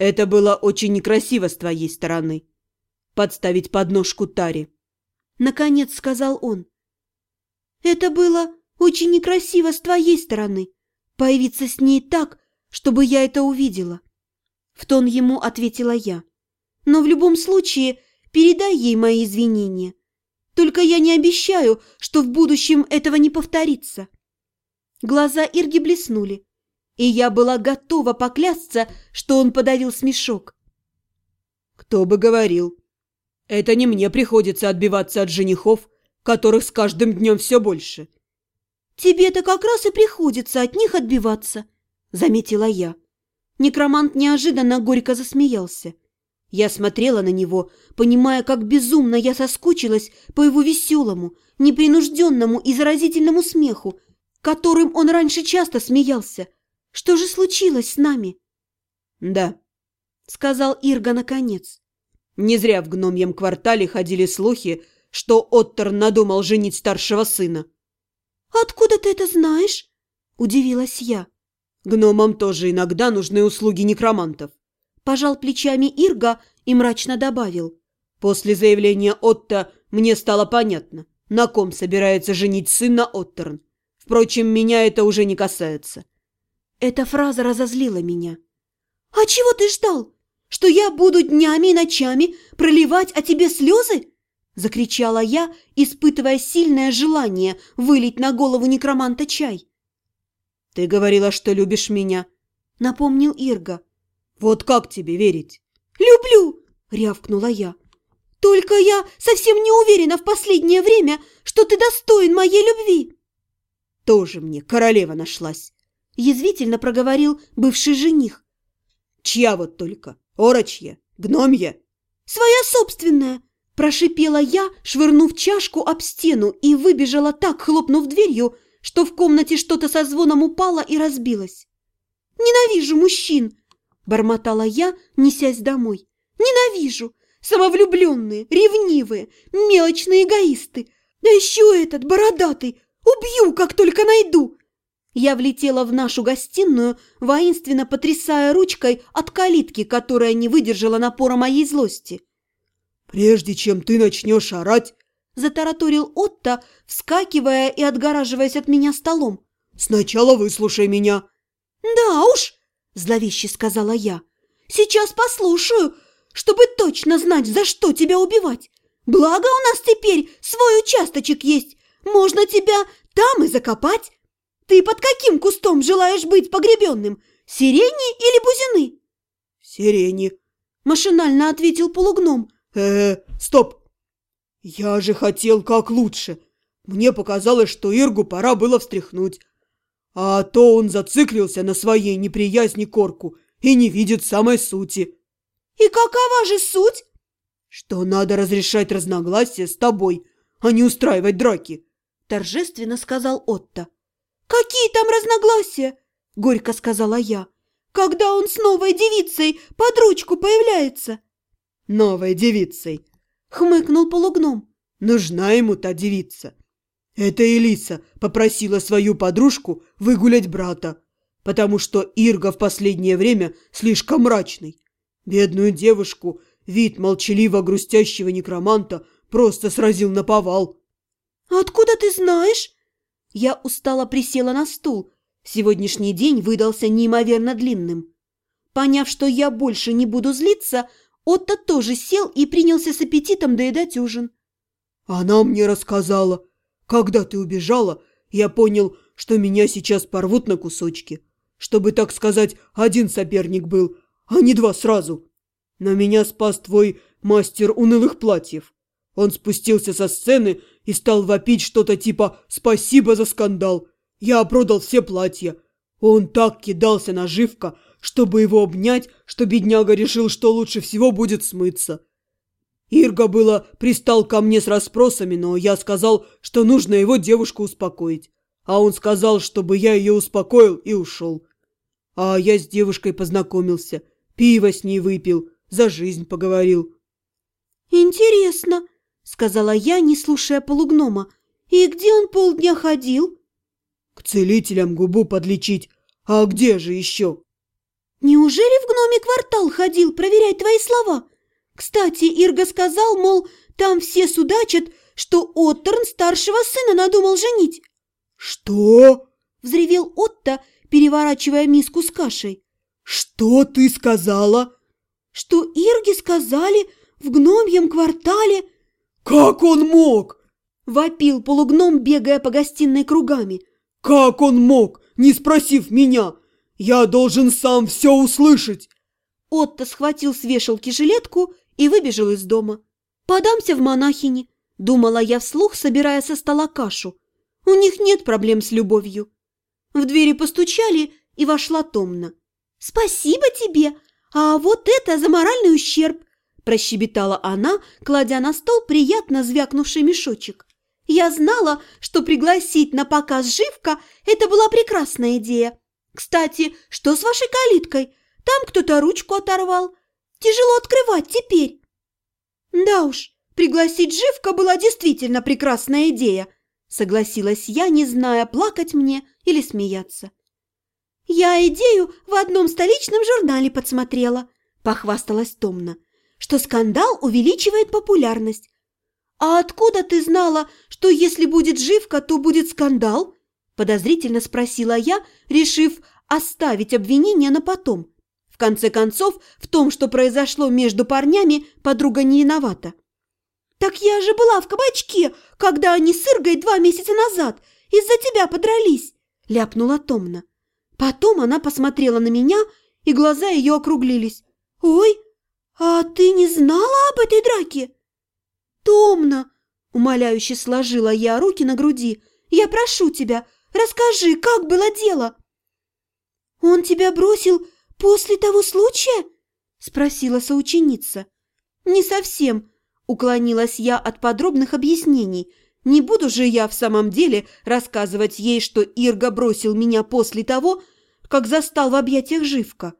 Это было очень некрасиво с твоей стороны. Подставить подножку Таре. Наконец сказал он. Это было очень некрасиво с твоей стороны. Появиться с ней так, чтобы я это увидела. В тон ему ответила я. Но в любом случае передай ей мои извинения. Только я не обещаю, что в будущем этого не повторится. Глаза Ирги блеснули, и я была готова поклясться, что он подавил смешок. Кто бы говорил. Это не мне приходится отбиваться от женихов, которых с каждым днем все больше. Тебе-то как раз и приходится от них отбиваться, заметила я. Некромант неожиданно горько засмеялся. Я смотрела на него, понимая, как безумно я соскучилась по его веселому, непринужденному и заразительному смеху, которым он раньше часто смеялся. Что же случилось с нами? Да, сказал Ирга наконец. Не зря в гномьем квартале ходили слухи, что Оттер надумал женить старшего сына. «Откуда ты это знаешь?» – удивилась я. «Гномам тоже иногда нужны услуги некромантов. Пожал плечами Ирга и мрачно добавил. После заявления Отто мне стало понятно, на ком собирается женить сына Оттерн. Впрочем, меня это уже не касается. Эта фраза разозлила меня. «А чего ты ждал? Что я буду днями и ночами проливать о тебе слезы?» Закричала я, испытывая сильное желание вылить на голову некроманта чай. «Ты говорила, что любишь меня», — напомнил Ирга. Вот как тебе верить? Люблю, рявкнула я. Только я совсем не уверена в последнее время, что ты достоин моей любви. Тоже мне королева нашлась, язвительно проговорил бывший жених. Чья вот только? Орочья? Гномья? Своя собственная, прошипела я, швырнув чашку об стену и выбежала так, хлопнув дверью, что в комнате что-то со звоном упало и разбилось. Ненавижу мужчин, бормотала я, несясь домой. Ненавижу! Самовлюбленные, ревнивые, мелочные эгоисты. Да еще этот бородатый! Убью, как только найду!» Я влетела в нашу гостиную, воинственно потрясая ручкой от калитки, которая не выдержала напора моей злости. «Прежде чем ты начнешь орать, — затараторил Отто, вскакивая и отгораживаясь от меня столом. «Сначала выслушай меня». «Да уж, – зловеще сказала я. «Сейчас послушаю, чтобы точно знать, за что тебя убивать. Благо у нас теперь свой участочек есть, можно тебя там и закопать. Ты под каким кустом желаешь быть погребенным, сирени или бузины?» «Сирени», – машинально ответил полугном. «Э, -э стоп! Я же хотел как лучше. Мне показалось, что Иргу пора было встряхнуть. А то он зациклился на своей неприязни Корку и не видит самой сути. И какова же суть? Что надо разрешать разногласия с тобой, а не устраивать драки, торжественно сказал Отто. Какие там разногласия? Горько сказала я. Когда он с новой девицей под ручку появляется? Новой девицей, хмыкнул полугном. Нужна ему та девица. Это Элиса попросила свою подружку выгулять брата, потому что Ирга в последнее время слишком мрачный. Бедную девушку вид молчаливо грустящего некроманта просто сразил на повал. «Откуда ты знаешь?» Я устало присела на стул. Сегодняшний день выдался неимоверно длинным. Поняв, что я больше не буду злиться, Отто тоже сел и принялся с аппетитом доедать ужин. «Она мне рассказала», когда ты убежала, я понял, что меня сейчас порвут на кусочки. Чтобы, так сказать, один соперник был, а не два сразу. Но меня спас твой мастер унылых платьев. Он спустился со сцены и стал вопить что-то типа «Спасибо за скандал! Я продал все платья!» Он так кидался на живка, чтобы его обнять, что бедняга решил, что лучше всего будет смыться. Ирга было пристал ко мне с расспросами, но я сказал, что нужно его девушку успокоить. А он сказал, чтобы я ее успокоил и ушел. А я с девушкой познакомился, пиво с ней выпил, за жизнь поговорил. «Интересно», — сказала я, не слушая полугнома. «И где он полдня ходил?» «К целителям губу подлечить. А где же еще?» Неужели в гноме квартал ходил проверять твои слова? Кстати, Ирга сказал, мол, там все судачат, что Оттерн старшего сына надумал женить. «Что?» – взревел Отто, переворачивая миску с кашей. «Что ты сказала?» «Что Ирге сказали в гномьем квартале...» «Как он мог?» – вопил полугном, бегая по гостиной кругами. «Как он мог, не спросив меня? Я должен сам все услышать!» Отто схватил с вешалки жилетку и выбежал из дома. «Подамся в монахини», – думала я вслух, собирая со стола кашу. «У них нет проблем с любовью». В двери постучали, и вошла томно. «Спасибо тебе! А вот это за моральный ущерб!» – прощебетала она, кладя на стол приятно звякнувший мешочек. «Я знала, что пригласить на показ Живка – это была прекрасная идея. Кстати, что с вашей калиткой? Там кто-то ручку оторвал. Тяжело открывать теперь». «Да уж, пригласить Живка была действительно прекрасная идея», – согласилась я, не зная, плакать мне или смеяться. «Я идею в одном столичном журнале подсмотрела», – похвасталась Томна, «что скандал увеличивает популярность. А откуда ты знала, что если будет живка, то будет скандал?» – подозрительно спросила я, решив оставить обвинение на потом. В конце концов, в том, что произошло между парнями, подруга не виновата. «Так я же была в кабачке, когда они с Иргой два месяца назад из-за тебя подрались», – ляпнула Томна. Потом она посмотрела на меня, и глаза ее округлились. «Ой, а ты не знала об этой драке?» «Томно!» – умоляюще сложила я руки на груди. «Я прошу тебя, расскажи, как было дело?» «Он тебя бросил после того случая?» – спросила соученица. «Не совсем», – уклонилась я от подробных объяснений. «Не буду же я в самом деле рассказывать ей, что Ирга бросил меня после того, как застал в объятиях Живка.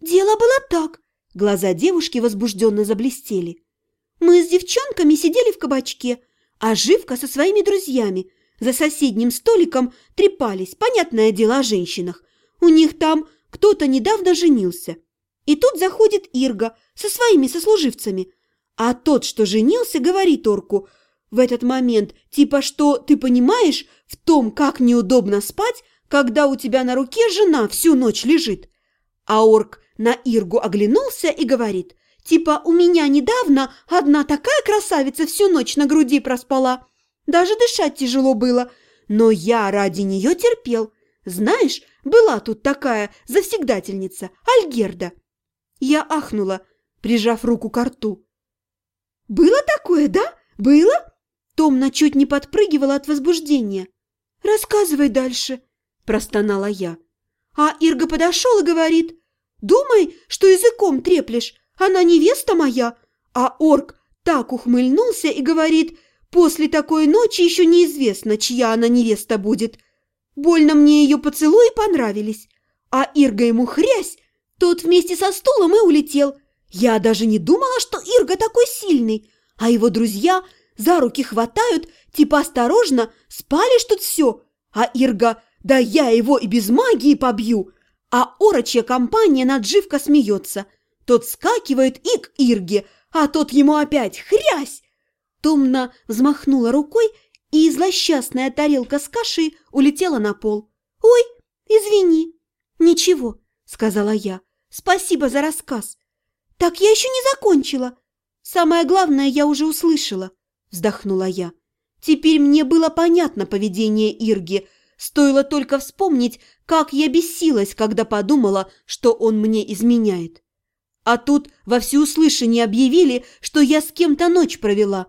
«Дело было так», – глаза девушки возбужденно заблестели. «Мы с девчонками сидели в кабачке, а Живка со своими друзьями за соседним столиком трепались, понятное дело, о женщинах. У них там кто-то недавно женился. И тут заходит Ирга со своими сослуживцами. А тот, что женился, говорит орку в этот момент, типа что, ты понимаешь, в том, как неудобно спать, когда у тебя на руке жена всю ночь лежит. А орк на Иргу оглянулся и говорит, типа у меня недавно одна такая красавица всю ночь на груди проспала. Даже дышать тяжело было, но я ради нее терпел. Знаешь, была тут такая завсегдательница, Альгерда. Я ахнула, прижав руку к рту. «Было такое, да? Было?» Томна чуть не подпрыгивала от возбуждения. «Рассказывай дальше», – простонала я. А Ирга подошел и говорит, «Думай, что языком треплешь, она невеста моя». А орк так ухмыльнулся и говорит, «После такой ночи еще неизвестно, чья она невеста будет». Больно мне ее поцелуи понравились. А Ирга ему хрясь, тот вместе со стулом и улетел. Я даже не думала, что Ирга такой сильный, а его друзья за руки хватают, типа осторожно, спалишь тут все. А Ирга да я его и без магии побью. А орочья компания надживка смеется. Тот скакивает и к Ирге, а тот ему опять хрясь. Томна взмахнула рукой, и злосчастная тарелка с кашей улетела на пол. «Ой, извини». «Ничего», — сказала я. «Спасибо за рассказ». «Так я еще не закончила». «Самое главное я уже услышала», — вздохнула я. Теперь мне было понятно поведение Ирги — Стоило только вспомнить, как я бесилась, когда подумала, что он мне изменяет. А тут во всеуслышание объявили, что я с кем-то ночь провела.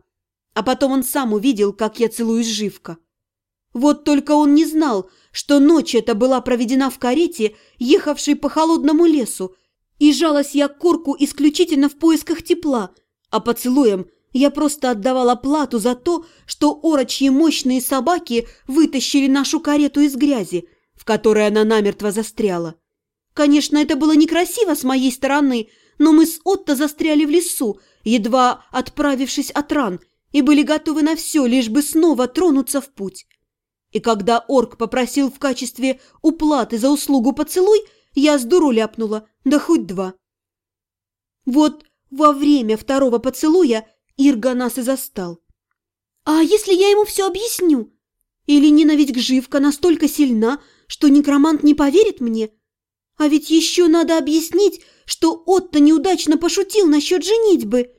А потом он сам увидел, как я целуюсь живко. Вот только он не знал, что ночь эта была проведена в карете, ехавшей по холодному лесу, и жалась я к курку исключительно в поисках тепла, а поцелуем я просто отдавала плату за то, что орочьи мощные собаки вытащили нашу карету из грязи, в которой она намертво застряла. Конечно, это было некрасиво с моей стороны, но мы с Отто застряли в лесу, едва отправившись от ран, и были готовы на все, лишь бы снова тронуться в путь. И когда орк попросил в качестве уплаты за услугу поцелуй, Я с дуру ляпнула, да хоть два. Вот во время второго поцелуя Ирга нас и застал. А если я ему все объясню? Или ненависть Гживка настолько сильна, что некромант не поверит мне? А ведь еще надо объяснить, что Отто неудачно пошутил насчет женитьбы.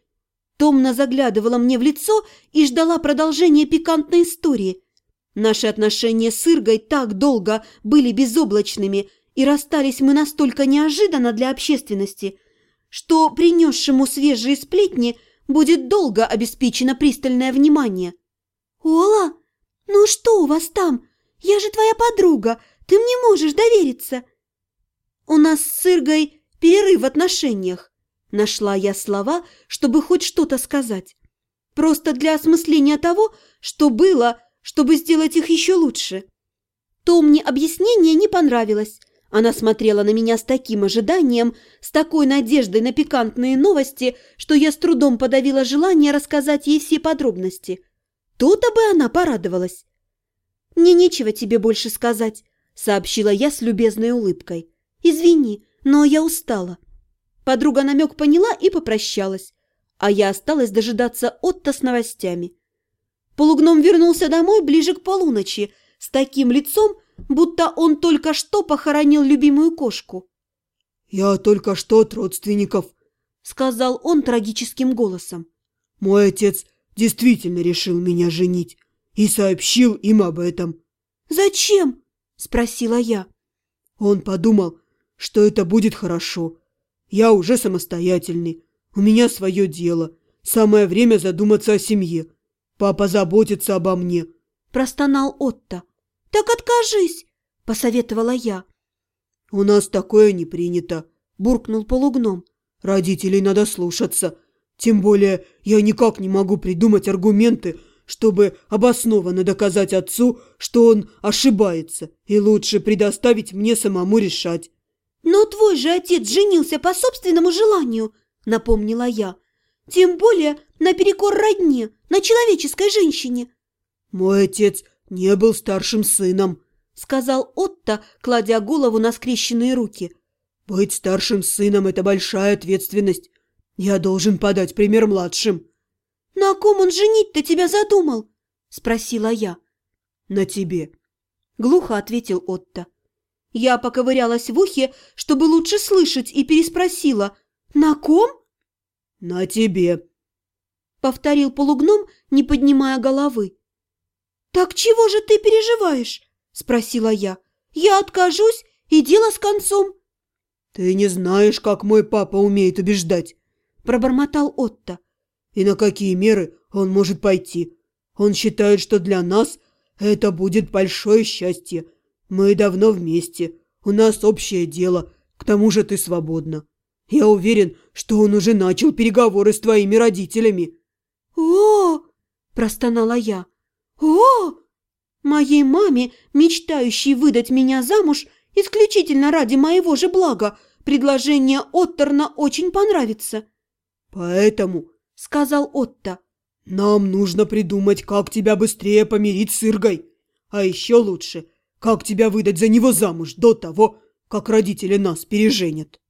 Томно заглядывала мне в лицо и ждала продолжения пикантной истории. Наши отношения с Иргой так долго были безоблачными, и расстались мы настолько неожиданно для общественности, что принесшему свежие сплетни будет долго обеспечено пристальное внимание. «Ола, ну что у вас там? Я же твоя подруга, ты мне можешь довериться!» «У нас с Иргой перерыв в отношениях», – нашла я слова, чтобы хоть что-то сказать. Просто для осмысления того, что было, чтобы сделать их еще лучше. То мне объяснение не понравилось. Она смотрела на меня с таким ожиданием, с такой надеждой на пикантные новости, что я с трудом подавила желание рассказать ей все подробности. То-то бы она порадовалась. «Мне нечего тебе больше сказать», — сообщила я с любезной улыбкой. «Извини, но я устала». Подруга намек поняла и попрощалась, а я осталась дожидаться Отто с новостями. Полугном вернулся домой ближе к полуночи, с таким лицом, будто он только что похоронил любимую кошку. «Я только что от родственников», — сказал он трагическим голосом. «Мой отец действительно решил меня женить и сообщил им об этом». «Зачем?» – спросила я. Он подумал, что это будет хорошо. Я уже самостоятельный, у меня свое дело. Самое время задуматься о семье. Папа заботится обо мне. Простонал Отто. Так откажись, посоветовала я. У нас такое не принято, буркнул полугном. Родителей надо слушаться. Тем более я никак не могу придумать аргументы, чтобы обоснованно доказать отцу, что он ошибается, и лучше предоставить мне самому решать. «Но твой же отец женился по собственному желанию», — напомнила я. «Тем более наперекор родне, на человеческой женщине». «Мой отец не был старшим сыном», — сказал Отто, кладя голову на скрещенные руки. «Быть старшим сыном — это большая ответственность. Я должен подать пример младшим». «На ком он женить-то тебя задумал?» – спросила я. «На тебе», – глухо ответил Отто. Я поковырялась в ухе, чтобы лучше слышать, и переспросила. «На ком?» «На тебе», – повторил полугном, не поднимая головы. «Так чего же ты переживаешь?» – спросила я. «Я откажусь, и дело с концом». «Ты не знаешь, как мой папа умеет убеждать», – пробормотал Отто и на какие меры он может пойти. Он считает, что для нас это будет большое счастье. Мы давно вместе, у нас общее дело, к тому же ты свободна. Я уверен, что он уже начал переговоры с твоими родителями». «О!» – простонала я. «О!» Моей маме, мечтающей выдать меня замуж исключительно ради моего же блага, предложение Отторна очень понравится. Поэтому – сказал Отто. «Нам нужно придумать, как тебя быстрее помирить с Иргой. А еще лучше, как тебя выдать за него замуж до того, как родители нас переженят».